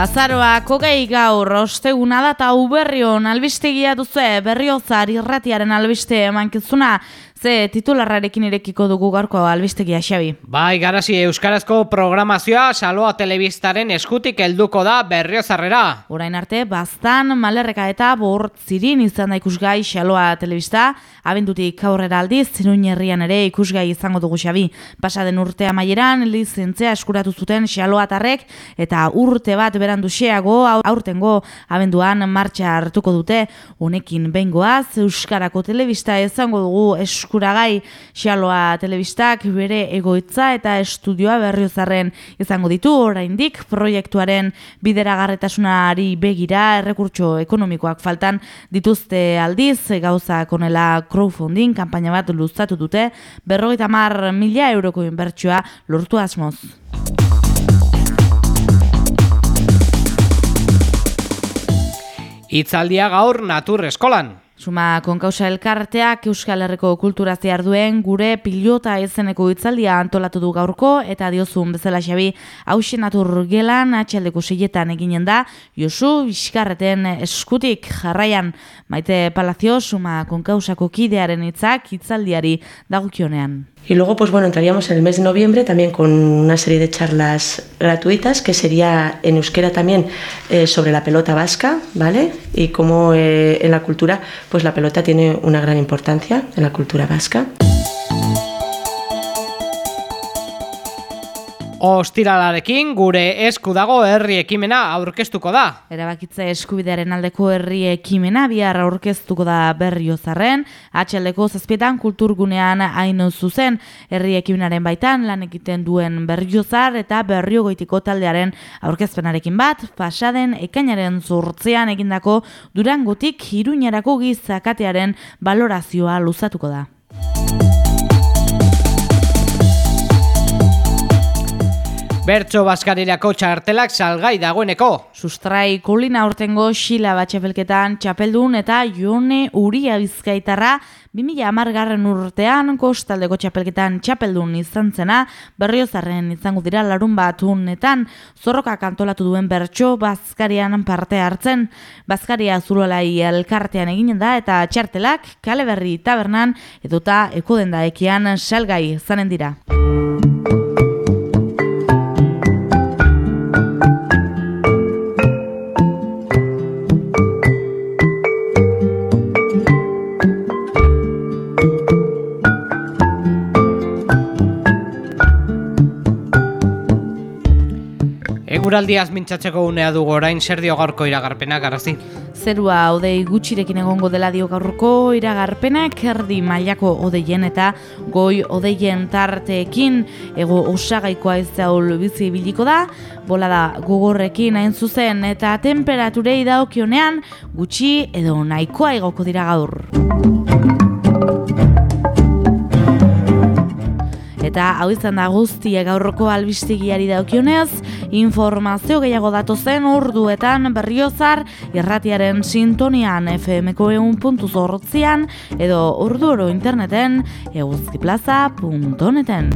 Azaroa kogei gaur osteguna da eta uberrion albistegia duzu berriozar irratiaren albiste emankizuna Ze titularrarekin irekiko dugu gaurko albistegia xabi. Bai, garazi Euskarazko programazioa saloa telebistaren eskutik helduko da berriozarrera. Orain arte, baztan, malerreka eta zirin izan da ikusgai saloa telebista, abendutik aurrera aldiz, zinun herrian ere ikusgai izango dugu xabi. Pasaden urtea maieran, lizentzea eskuratu zuten saloa tarrek, eta urte bat berandu xeago, aurtengo abenduan martxa hartuko dute, honekin bengoaz, Euskarako telebista izango dugu eskuragai. Xaloa telebistak bere egoitza eta estudioa berriozarren izango ditu. Oraindik proiektuaren bideragarretasunari begira errekurtso ekonomikoak faltan dituzte aldiz. Gauza konela crowdfunding kanpaina bat luzatu dute. Berrogeita mar mila euroko inbertsua lortu asmoz. Itzaldia gaur natur eskolan. Suma konkausa elkarteak Euskal Herriko kultura duen gure pilota ezeneko itzaldia antolatu du gaurko eta diozun bezala xabi hausen atur gelan atxaldeko siletan eginen da Josu Bizkarreten eskutik jarraian maite palazio suma konkausako kidearen itzak itzaldiari dagukionean. Y luego, pues bueno, entraríamos en el mes de noviembre también con una serie de charlas gratuitas, que sería en euskera también eh, sobre la pelota vasca, ¿vale? Y cómo eh, en la cultura, pues la pelota tiene una gran importancia en la cultura vasca. Ostiralarekin gure esku dago herri ekimena aurkeztuko da. Erabakitza eskubidearen aldeko herri ekimena bihar aurkeztuko da berriozarren, atxaldeko zazpietan kulturgunean haino zuzen herri ekimenaren baitan lan egiten duen berriozar eta berriogoitiko taldearen aurkezpenarekin bat, pasaden ekainaren zurtzean egindako durangotik iruñerako gizakatearen balorazioa luzatuko da. Bertso Baskarirako txartelak salgai dagoeneko. Sustrai kulina urtengo xila batxapelketan txapeldun eta jone uria bizkaitarra 2000 amargarren urtean kostaldeko txapelketan txapeldun izan zena berriozarren izango dira larun bat unetan zorroka kantolatu duen bertso Baskarian parte hartzen. Baskaria zulolai elkartean eginen da eta txartelak kale berri tabernan edota ekodenda ekian salgai zanen dira. Eguraldiaz mintzatzeko unea dugu orain zer dio gaurko iragarpena garazi. Zerua odei gutxirekin egongo dela dio gaurko iragarpenak erdi mailako odeien eta goi odeien tarteekin ego osagaikoa ez zaul bizi biliko da, bola da gogorrekin hain zuzen eta temperaturei daokionean gutxi edo nahikoa egoko dira gaur. Eta hau izan da guztia gaurroko albistigiari daukionez, informazio gehiago datu zen urduetan berriozar irratiaren sintonian FMko egun puntu zorrotzian edo urdu oro interneten eguzkiplaza.neten.